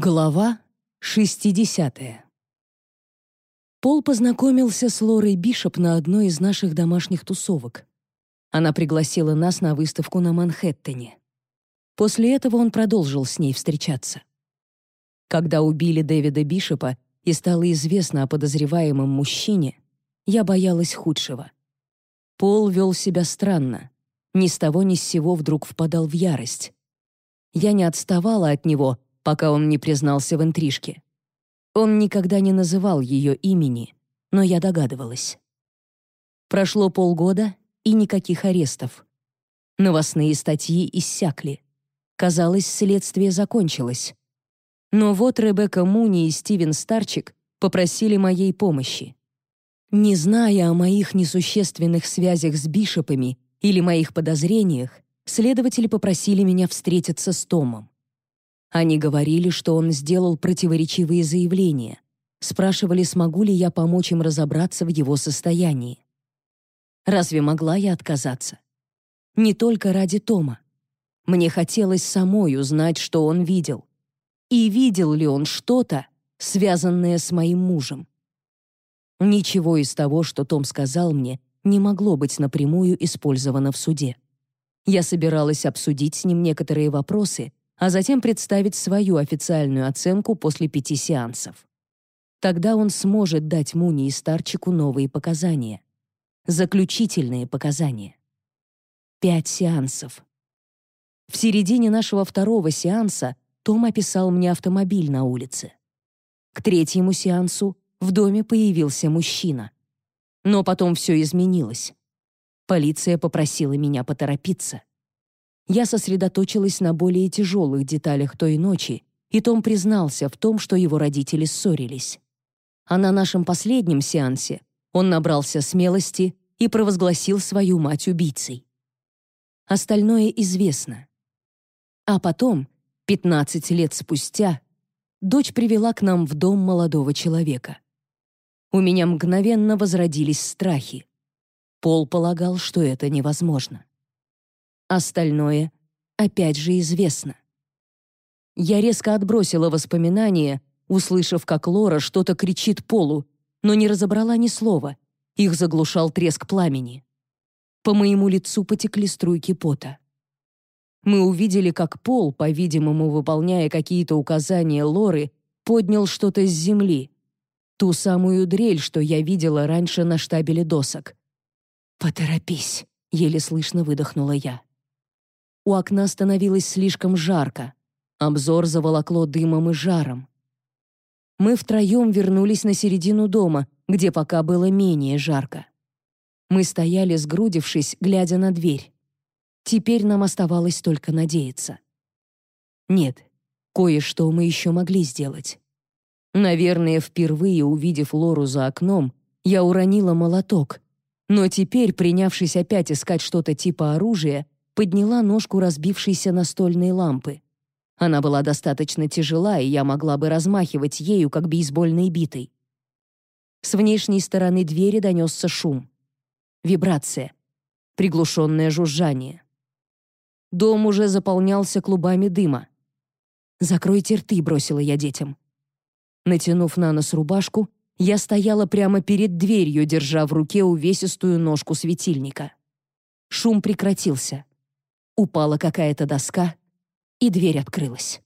Глава 60. Пол познакомился с Лорой Бишоп на одной из наших домашних тусовок. Она пригласила нас на выставку на Манхэттене. После этого он продолжил с ней встречаться. Когда убили Дэвида Бишопа и стало известно о подозреваемом мужчине, я боялась худшего. Пол вел себя странно. Ни с того ни с сего вдруг впадал в ярость. Я не отставала от него — пока он не признался в интрижке. Он никогда не называл ее имени, но я догадывалась. Прошло полгода, и никаких арестов. Новостные статьи иссякли. Казалось, следствие закончилось. Но вот Ребекка Муни и Стивен Старчик попросили моей помощи. Не зная о моих несущественных связях с бишопами или моих подозрениях, следователи попросили меня встретиться с Томом. Они говорили, что он сделал противоречивые заявления. Спрашивали, смогу ли я помочь им разобраться в его состоянии. Разве могла я отказаться? Не только ради Тома. Мне хотелось самой узнать, что он видел. И видел ли он что-то, связанное с моим мужем. Ничего из того, что Том сказал мне, не могло быть напрямую использовано в суде. Я собиралась обсудить с ним некоторые вопросы, а затем представить свою официальную оценку после пяти сеансов. Тогда он сможет дать Муни и Старчику новые показания. Заключительные показания. Пять сеансов. В середине нашего второго сеанса Том описал мне автомобиль на улице. К третьему сеансу в доме появился мужчина. Но потом все изменилось. Полиция попросила меня поторопиться. Я сосредоточилась на более тяжелых деталях той ночи, и Том признался в том, что его родители ссорились. А на нашем последнем сеансе он набрался смелости и провозгласил свою мать убийцей. Остальное известно. А потом, 15 лет спустя, дочь привела к нам в дом молодого человека. У меня мгновенно возродились страхи. Пол полагал, что это невозможно. Остальное опять же известно. Я резко отбросила воспоминания, услышав, как Лора что-то кричит Полу, но не разобрала ни слова. Их заглушал треск пламени. По моему лицу потекли струйки пота. Мы увидели, как Пол, по-видимому, выполняя какие-то указания Лоры, поднял что-то с земли. Ту самую дрель, что я видела раньше на штабеле досок. «Поторопись», — еле слышно выдохнула я. У окна становилось слишком жарко. Обзор заволокло дымом и жаром. Мы втроем вернулись на середину дома, где пока было менее жарко. Мы стояли, сгрудившись, глядя на дверь. Теперь нам оставалось только надеяться. Нет, кое-что мы еще могли сделать. Наверное, впервые увидев Лору за окном, я уронила молоток, но теперь, принявшись опять искать что-то типа оружия, подняла ножку разбившейся настольной лампы. Она была достаточно тяжела, и я могла бы размахивать ею, как бейсбольной битой. С внешней стороны двери донесся шум. Вибрация. Приглушенное жужжание. Дом уже заполнялся клубами дыма. «Закройте рты», — бросила я детям. Натянув на нос рубашку, я стояла прямо перед дверью, держа в руке увесистую ножку светильника. Шум прекратился. Упала какая-то доска, и дверь открылась.